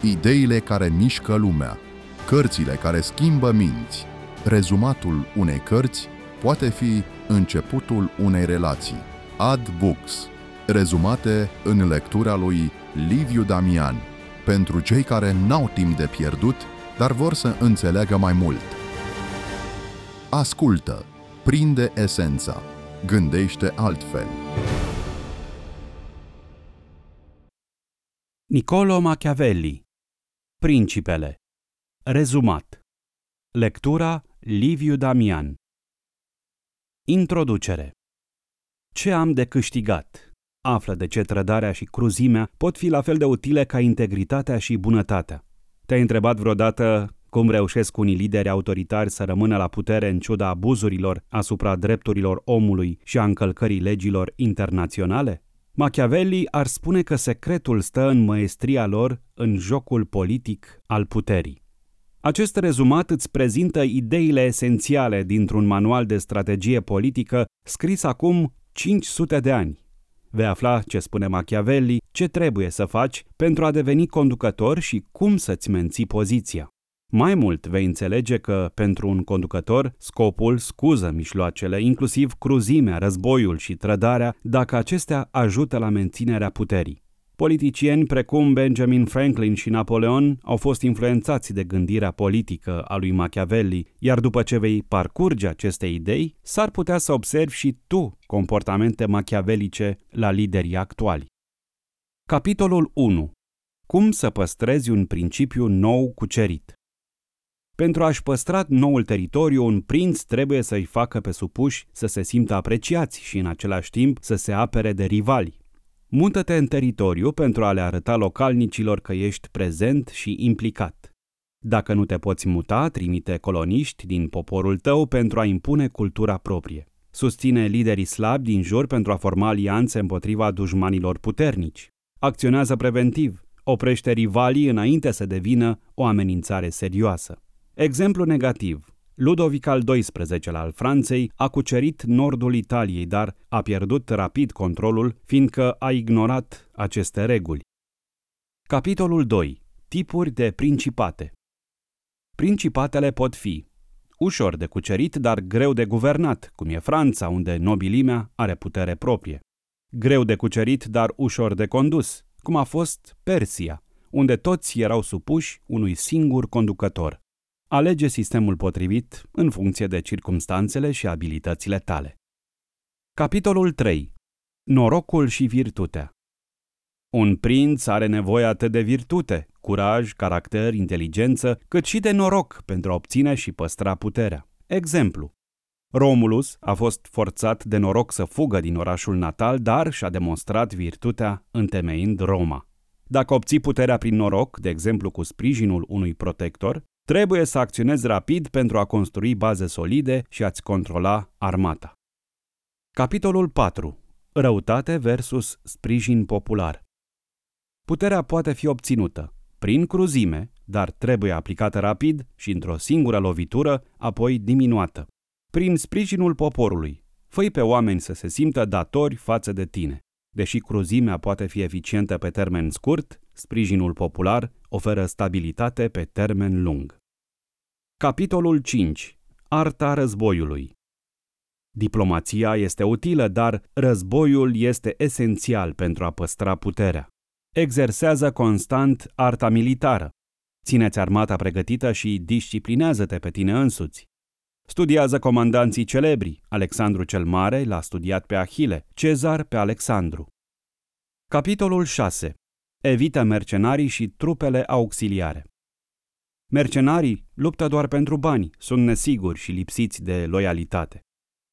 ideile care mișcă lumea, cărțile care schimbă minți. Rezumatul unei cărți poate fi începutul unei relații. Ad Books. Rezumate în lectura lui Liviu Damian. Pentru cei care n-au timp de pierdut, dar vor să înțeleagă mai mult. Ascultă, prinde esența, gândește altfel. Niccolo Machiavelli Principele Rezumat Lectura Liviu Damian Introducere Ce am de câștigat? Află de ce trădarea și cruzimea pot fi la fel de utile ca integritatea și bunătatea. Te-ai întrebat vreodată cum reușesc unii lideri autoritari să rămână la putere în ciuda abuzurilor asupra drepturilor omului și a încălcării legilor internaționale? Machiavelli ar spune că secretul stă în măestria lor în jocul politic al puterii. Acest rezumat îți prezintă ideile esențiale dintr-un manual de strategie politică scris acum 500 de ani. Vei afla ce spune Machiavelli, ce trebuie să faci pentru a deveni conducător și cum să-ți menții poziția. Mai mult vei înțelege că, pentru un conducător, scopul scuză mișloacele, inclusiv cruzimea, războiul și trădarea, dacă acestea ajută la menținerea puterii. Politicieni precum Benjamin Franklin și Napoleon au fost influențați de gândirea politică a lui Machiavelli, iar după ce vei parcurge aceste idei, s-ar putea să observi și tu comportamente machiavelice la liderii actuali. Capitolul 1. Cum să păstrezi un principiu nou cucerit? Pentru a-și păstra noul teritoriu, un prinț trebuie să-i facă pe supuși să se simtă apreciați și în același timp să se apere de rivali. Mută-te în teritoriu pentru a le arăta localnicilor că ești prezent și implicat. Dacă nu te poți muta, trimite coloniști din poporul tău pentru a impune cultura proprie. Susține liderii slabi din jur pentru a forma alianțe împotriva dușmanilor puternici. Acționează preventiv, oprește rivalii înainte să devină o amenințare serioasă. Exemplu negativ. Ludovic al XII-lea al Franței a cucerit nordul Italiei, dar a pierdut rapid controlul, fiindcă a ignorat aceste reguli. Capitolul 2. Tipuri de principate Principatele pot fi ușor de cucerit, dar greu de guvernat, cum e Franța, unde nobilimea are putere proprie. Greu de cucerit, dar ușor de condus, cum a fost Persia, unde toți erau supuși unui singur conducător. Alege sistemul potrivit în funcție de circumstanțele și abilitățile tale. Capitolul 3. Norocul și virtutea. Un prinț are nevoie atât de virtute, curaj, caracter, inteligență, cât și de noroc pentru a obține și păstra puterea. Exemplu. Romulus a fost forțat de noroc să fugă din orașul natal, dar și-a demonstrat virtutea întemeind Roma. Dacă obții puterea prin noroc, de exemplu cu sprijinul unui protector, Trebuie să acționezi rapid pentru a construi baze solide și a-ți controla armata. Capitolul 4. Răutate versus sprijin popular. Puterea poate fi obținută prin cruzime, dar trebuie aplicată rapid și într-o singură lovitură, apoi diminuată. Prin sprijinul poporului, făi pe oameni să se simtă datori față de tine. Deși cruzimea poate fi eficientă pe termen scurt, sprijinul popular oferă stabilitate pe termen lung. Capitolul 5. Arta războiului Diplomația este utilă, dar războiul este esențial pentru a păstra puterea. Exersează constant arta militară. Țineți armata pregătită și disciplinează-te pe tine însuți. Studiază comandanții celebri. Alexandru cel Mare l-a studiat pe Ahile, Cezar pe Alexandru. Capitolul 6. Evită mercenarii și trupele auxiliare. Mercenarii luptă doar pentru bani, sunt nesiguri și lipsiți de loialitate.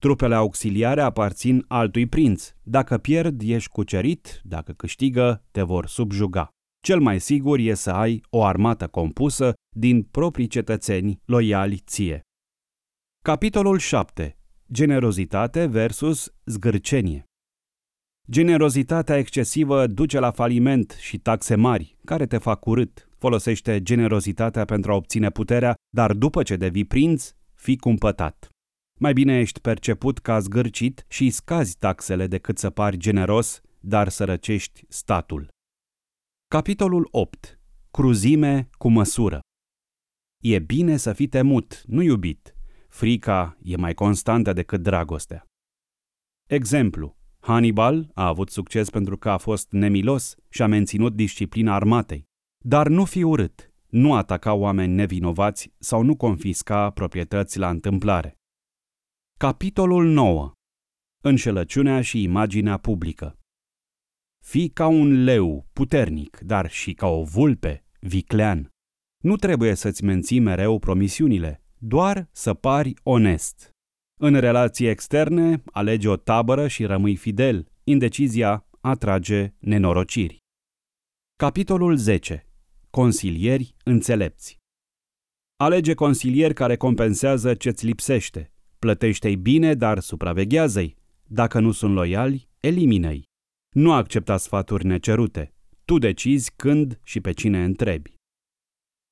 Trupele auxiliare aparțin altui prinț. Dacă pierd, ești cucerit, dacă câștigă, te vor subjuga. Cel mai sigur e să ai o armată compusă din proprii cetățeni loiali ție. Capitolul 7. Generozitate versus zgârcenie. Generozitatea excesivă duce la faliment și taxe mari, care te fac urât, folosește generozitatea pentru a obține puterea, dar după ce devii prinț, fii cumpătat. Mai bine ești perceput ca zgârcit și scazi taxele decât să pari generos, dar să răcești statul. Capitolul 8. Cruzime cu măsură. E bine să fii temut, nu iubit. Frica e mai constantă decât dragostea. Exemplu. Hannibal a avut succes pentru că a fost nemilos și a menținut disciplina armatei. Dar nu fi urât, nu ataca oameni nevinovați sau nu confisca proprietăți la întâmplare. Capitolul 9. Înșelăciunea și imaginea publică. Fii ca un leu puternic, dar și ca o vulpe viclean. Nu trebuie să-ți menții mereu promisiunile, doar să pari onest. În relații externe, alege o tabără și rămâi fidel. Indecizia atrage nenorociri. Capitolul 10. Consilieri înțelepți. Alege consilieri care compensează ce-ți lipsește. Plătește-i bine, dar supraveghează-i. Dacă nu sunt loiali, elimină-i. Nu accepta sfaturi necerute. Tu decizi când și pe cine întrebi.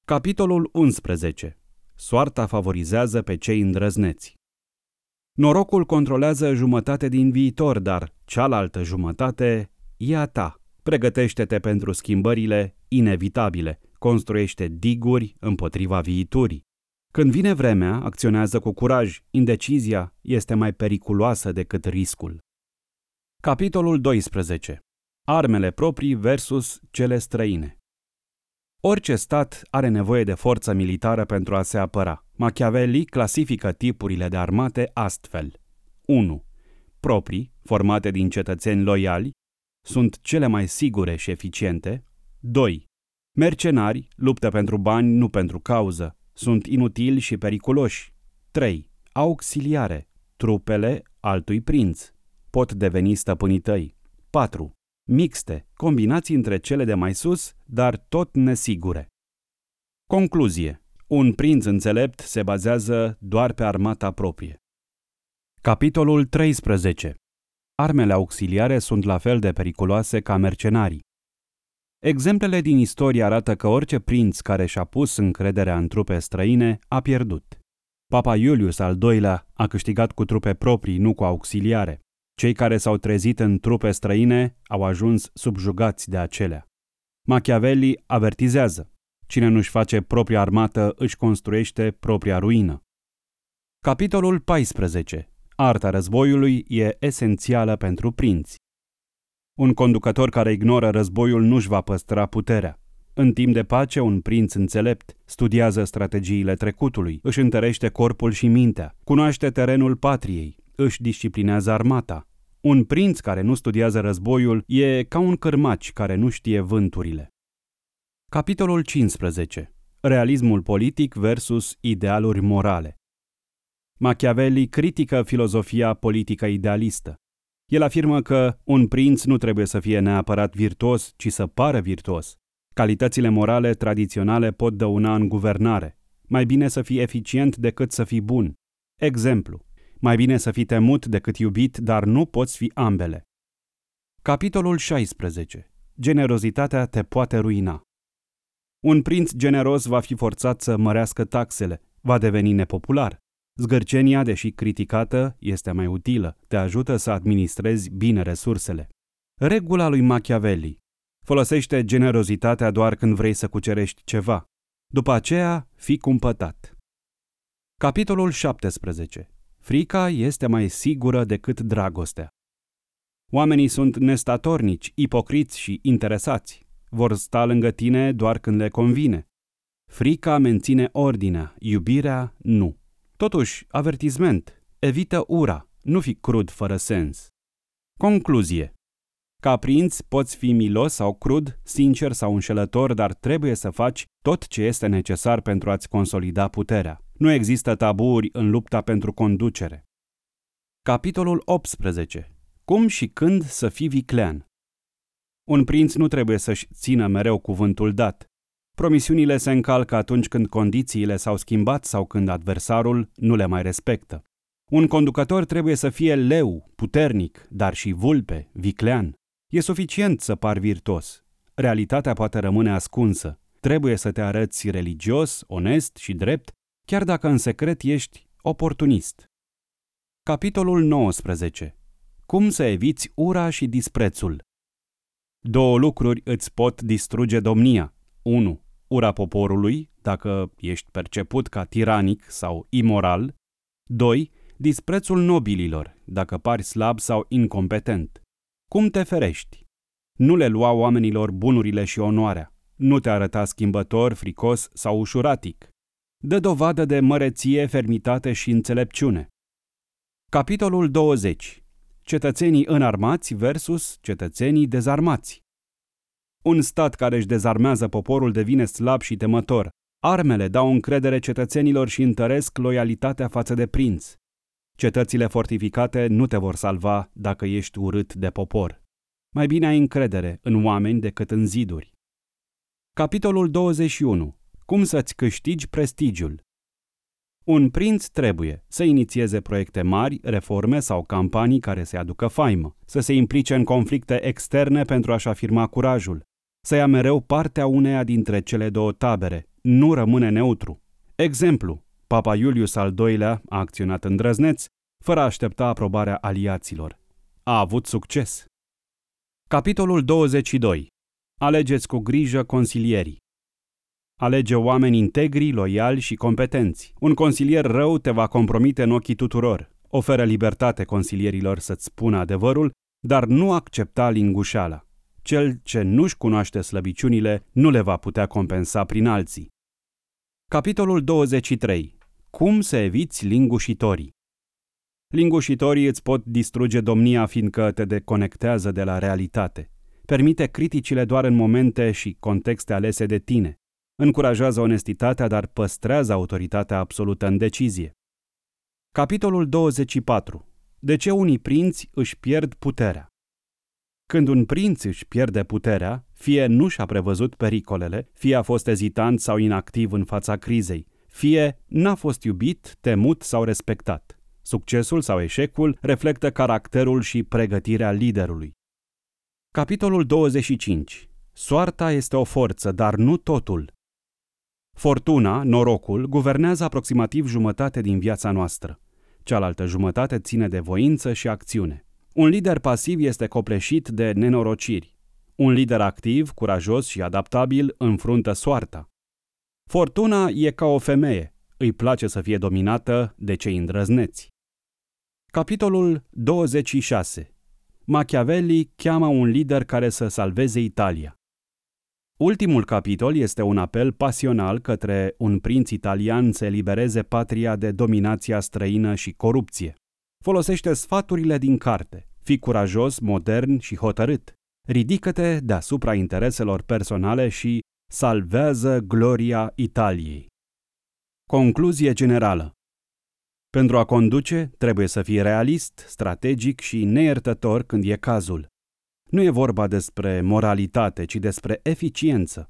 Capitolul 11. Soarta favorizează pe cei îndrăzneți. Norocul controlează jumătate din viitor, dar cealaltă jumătate e a ta. Pregătește-te pentru schimbările inevitabile. Construiește diguri împotriva viiturii. Când vine vremea, acționează cu curaj. Indecizia este mai periculoasă decât riscul. Capitolul 12. Armele proprii versus cele străine. Orice stat are nevoie de forță militară pentru a se apăra. Machiavelli clasifică tipurile de armate astfel. 1. Proprii, formate din cetățeni loiali, sunt cele mai sigure și eficiente. 2. Mercenari luptă pentru bani, nu pentru cauză. Sunt inutili și periculoși. 3. Auxiliare, trupele altui prinț. Pot deveni stăpânii tăi. 4 mixte, combinații între cele de mai sus, dar tot nesigure. Concluzie. Un prinț înțelept se bazează doar pe armata proprie. Capitolul 13. Armele auxiliare sunt la fel de periculoase ca mercenarii. Exemplele din istorie arată că orice prinț care și-a pus încrederea în trupe străine a pierdut. Papa Iulius al II-lea a câștigat cu trupe proprii, nu cu auxiliare. Cei care s-au trezit în trupe străine au ajuns subjugați de acelea. Machiavelli avertizează. Cine nu-și face propria armată își construiește propria ruină. Capitolul 14. Arta războiului e esențială pentru prinți. Un conducător care ignoră războiul nu-și va păstra puterea. În timp de pace, un prinț înțelept studiază strategiile trecutului, își întărește corpul și mintea, cunoaște terenul patriei, își disciplinează armata, un prinț care nu studiază războiul e ca un cărmaci care nu știe vânturile. Capitolul 15. Realismul politic versus idealuri morale. Machiavelli critică filozofia politică idealistă. El afirmă că un prinț nu trebuie să fie neapărat virtuos, ci să pară virtuos. Calitățile morale tradiționale pot dăuna în guvernare. Mai bine să fii eficient decât să fii bun. Exemplu. Mai bine să fii temut decât iubit, dar nu poți fi ambele. Capitolul 16. Generozitatea te poate ruina. Un prinț generos va fi forțat să mărească taxele, va deveni nepopular. Zgârcenia, deși criticată, este mai utilă, te ajută să administrezi bine resursele. Regula lui Machiavelli. Folosește generozitatea doar când vrei să cucerești ceva. După aceea, fii cumpătat. Capitolul 17. Frica este mai sigură decât dragostea. Oamenii sunt nestatornici, ipocriți și interesați. Vor sta lângă tine doar când le convine. Frica menține ordinea, iubirea nu. Totuși, avertisment, evită ura, nu fi crud fără sens. Concluzie. Ca prinț poți fi milos sau crud, sincer sau înșelător, dar trebuie să faci tot ce este necesar pentru a-ți consolida puterea. Nu există taburi în lupta pentru conducere. Capitolul 18. Cum și când să fii viclean? Un prinț nu trebuie să-și țină mereu cuvântul dat. Promisiunile se încalcă atunci când condițiile s-au schimbat sau când adversarul nu le mai respectă. Un conducător trebuie să fie leu, puternic, dar și vulpe, viclean. E suficient să par virtuos. Realitatea poate rămâne ascunsă. Trebuie să te arăți religios, onest și drept chiar dacă în secret ești oportunist. Capitolul 19. Cum să eviți ura și disprețul? Două lucruri îți pot distruge domnia. 1. ura poporului, dacă ești perceput ca tiranic sau imoral. 2. Disprețul nobililor, dacă pari slab sau incompetent. Cum te ferești? Nu le lua oamenilor bunurile și onoarea. Nu te arăta schimbător, fricos sau ușuratic. Dă dovadă de măreție, fermitate și înțelepciune. Capitolul 20. Cetățenii înarmați versus cetățenii dezarmați. Un stat care își dezarmează poporul devine slab și temător. Armele dau încredere cetățenilor și întăresc loialitatea față de prinț. Cetățile fortificate nu te vor salva dacă ești urât de popor. Mai bine ai încredere în oameni decât în ziduri. Capitolul 21. Cum să-ți câștigi prestigiul? Un prinț trebuie să inițieze proiecte mari, reforme sau campanii care să aducă faimă, să se implice în conflicte externe pentru a-și afirma curajul, să ia mereu partea uneia dintre cele două tabere, nu rămâne neutru. Exemplu, Papa Iulius al II-lea a acționat îndrăzneț, fără a aștepta aprobarea aliaților. A avut succes. Capitolul 22. Alegeți cu grijă consilierii. Alege oameni integri, loiali și competenți. Un consilier rău te va compromite în ochii tuturor. Oferă libertate consilierilor să-ți spună adevărul, dar nu accepta lingușala. Cel ce nu-și cunoaște slăbiciunile nu le va putea compensa prin alții. Capitolul 23. Cum să eviți lingușitorii? Lingușitorii îți pot distruge domnia fiindcă te deconectează de la realitate. Permite criticile doar în momente și contexte alese de tine. Încurajează onestitatea, dar păstrează autoritatea absolută în decizie. Capitolul 24. De ce unii prinți își pierd puterea? Când un prinț își pierde puterea, fie nu și-a prevăzut pericolele, fie a fost ezitant sau inactiv în fața crizei, fie n-a fost iubit, temut sau respectat. Succesul sau eșecul reflectă caracterul și pregătirea liderului. Capitolul 25. Soarta este o forță, dar nu totul. Fortuna, norocul, guvernează aproximativ jumătate din viața noastră. Cealaltă jumătate ține de voință și acțiune. Un lider pasiv este copleșit de nenorociri. Un lider activ, curajos și adaptabil înfruntă soarta. Fortuna e ca o femeie, îi place să fie dominată de cei îndrăzneți. Capitolul 26. Machiavelli cheamă un lider care să salveze Italia. Ultimul capitol este un apel pasional către un prinț italian să elibereze patria de dominația străină și corupție. Folosește sfaturile din carte. Fii curajos, modern și hotărât. Ridică-te deasupra intereselor personale și salvează gloria Italiei. Concluzie generală Pentru a conduce, trebuie să fii realist, strategic și neiertător când e cazul. Nu e vorba despre moralitate, ci despre eficiență.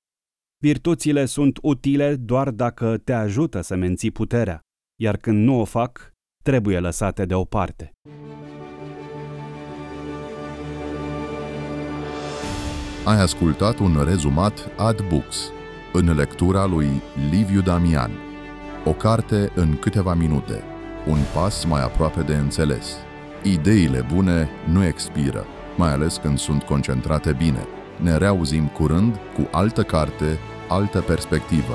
Virtuțile sunt utile doar dacă te ajută să menții puterea, iar când nu o fac, trebuie lăsate deoparte. Ai ascultat un rezumat ad books în lectura lui Liviu Damian. O carte în câteva minute, un pas mai aproape de înțeles. Ideile bune nu expiră mai ales când sunt concentrate bine. Ne reauzim curând cu altă carte, altă perspectivă.